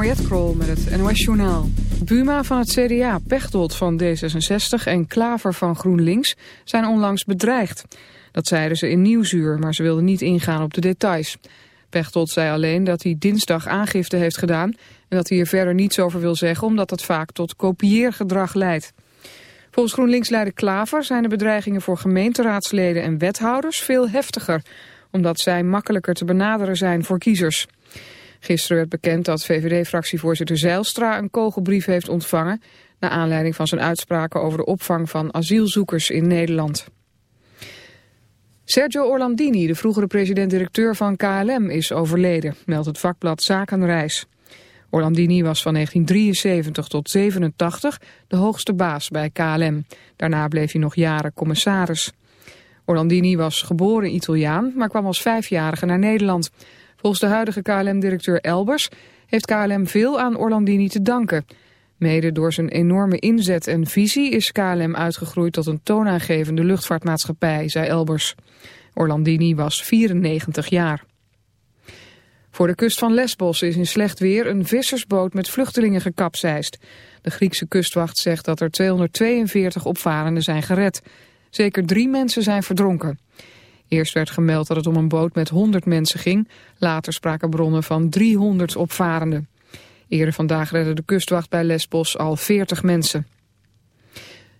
Mariette Krol met het NOS Journaal. Buma van het CDA, Pechtold van D66 en Klaver van GroenLinks zijn onlangs bedreigd. Dat zeiden ze in Nieuwsuur, maar ze wilden niet ingaan op de details. Pechtold zei alleen dat hij dinsdag aangifte heeft gedaan... en dat hij er verder niets over wil zeggen omdat dat vaak tot kopieergedrag leidt. Volgens GroenLinks-leider Klaver zijn de bedreigingen voor gemeenteraadsleden en wethouders veel heftiger... omdat zij makkelijker te benaderen zijn voor kiezers. Gisteren werd bekend dat VVD-fractievoorzitter Zeilstra een kogelbrief heeft ontvangen... naar aanleiding van zijn uitspraken over de opvang van asielzoekers in Nederland. Sergio Orlandini, de vroegere president-directeur van KLM, is overleden, meldt het vakblad Zakenreis. Orlandini was van 1973 tot 87 de hoogste baas bij KLM. Daarna bleef hij nog jaren commissaris. Orlandini was geboren Italiaan, maar kwam als vijfjarige naar Nederland. Volgens de huidige KLM-directeur Elbers heeft KLM veel aan Orlandini te danken. Mede door zijn enorme inzet en visie is KLM uitgegroeid tot een toonaangevende luchtvaartmaatschappij, zei Elbers. Orlandini was 94 jaar. Voor de kust van Lesbos is in slecht weer een vissersboot met vluchtelingen gekapseist. De Griekse kustwacht zegt dat er 242 opvarenden zijn gered. Zeker drie mensen zijn verdronken. Eerst werd gemeld dat het om een boot met 100 mensen ging. Later spraken bronnen van 300 opvarenden. Eerder vandaag redde de kustwacht bij Lesbos al 40 mensen.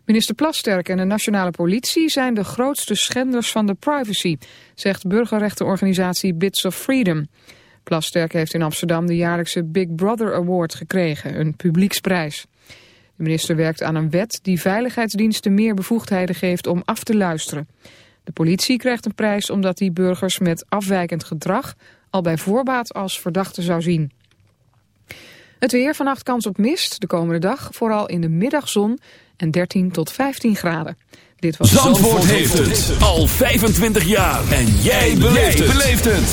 Minister Plasterk en de nationale politie zijn de grootste schenders van de privacy, zegt burgerrechtenorganisatie Bits of Freedom. Plasterk heeft in Amsterdam de jaarlijkse Big Brother Award gekregen, een publieksprijs. De minister werkt aan een wet die veiligheidsdiensten meer bevoegdheden geeft om af te luisteren. De politie krijgt een prijs omdat die burgers met afwijkend gedrag al bij voorbaat als verdachte zou zien. Het weer vannacht kans op mist, de komende dag vooral in de middagzon en 13 tot 15 graden. Dit was Zandvoort, heeft het al 25 jaar. En jij beleeft het.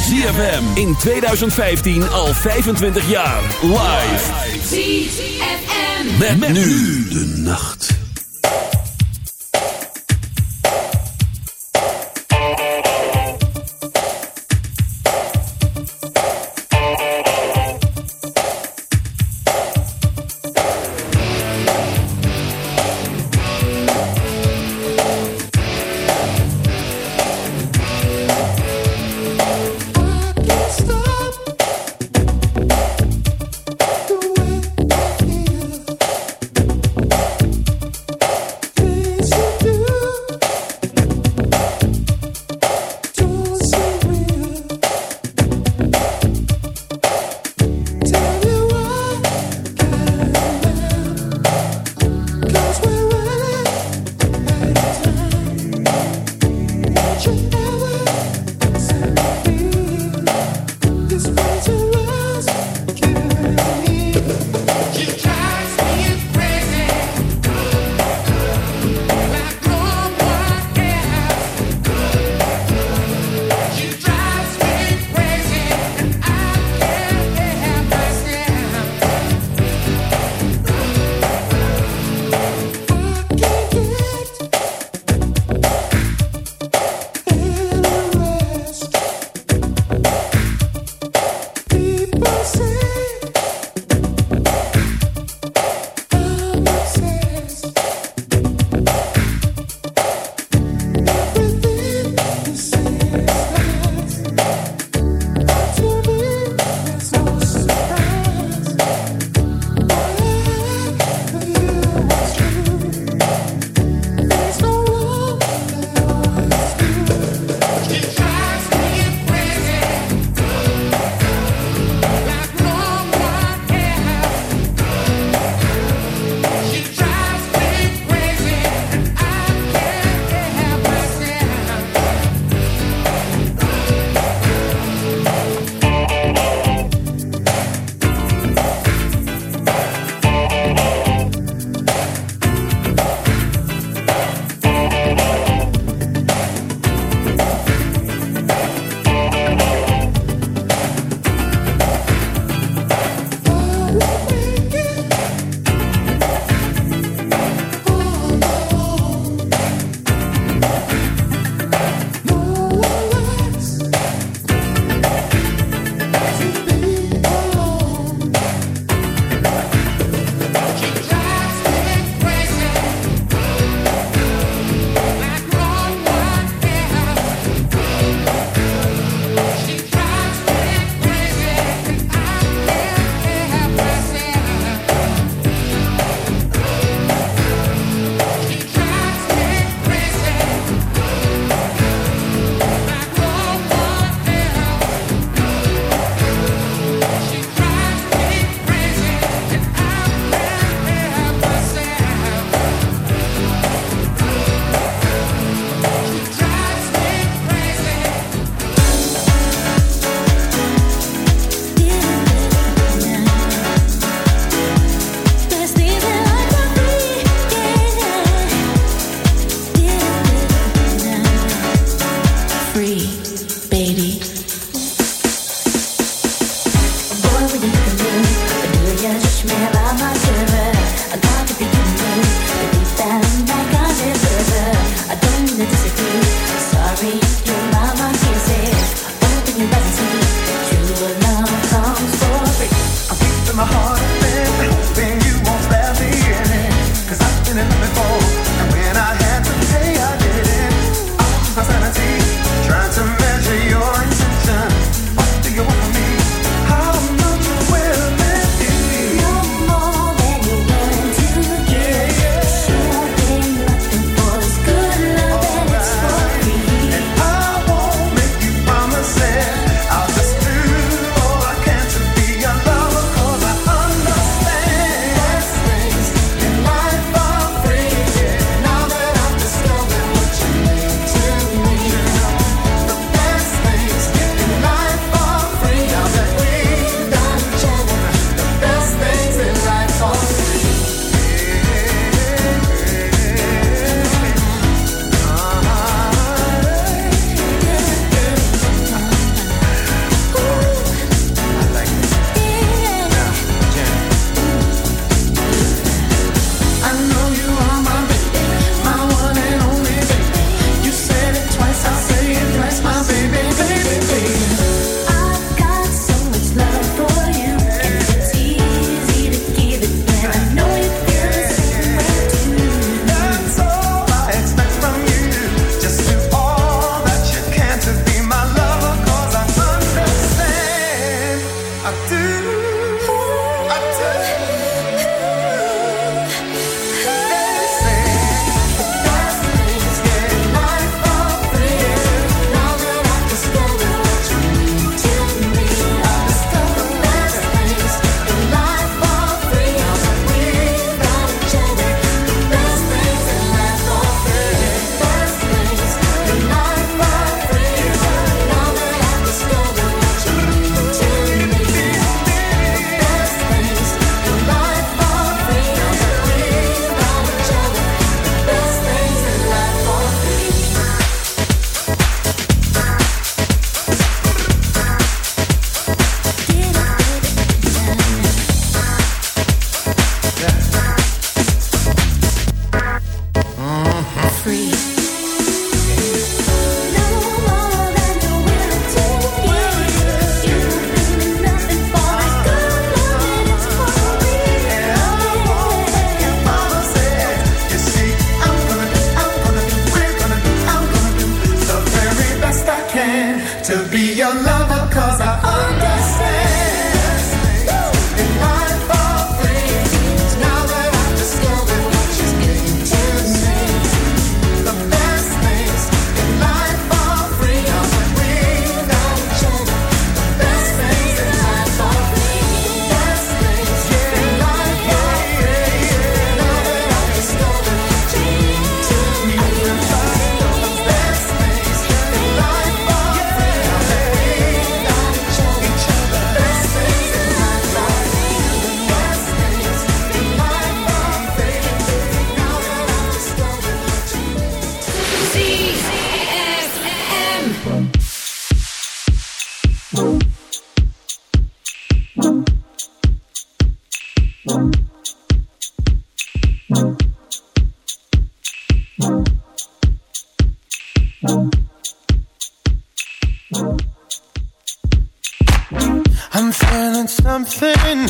ZFM in 2015 al 25 jaar. Live. ZFM. met nu de nacht. something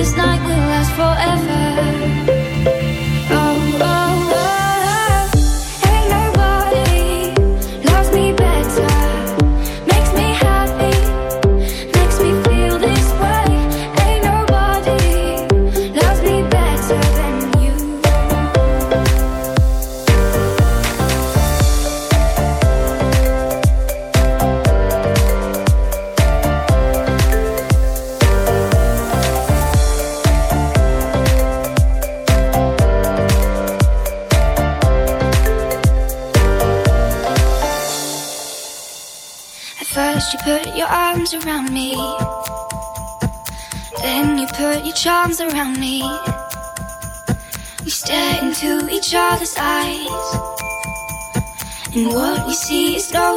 www.zfmzandvoort.nl ਨਾਲ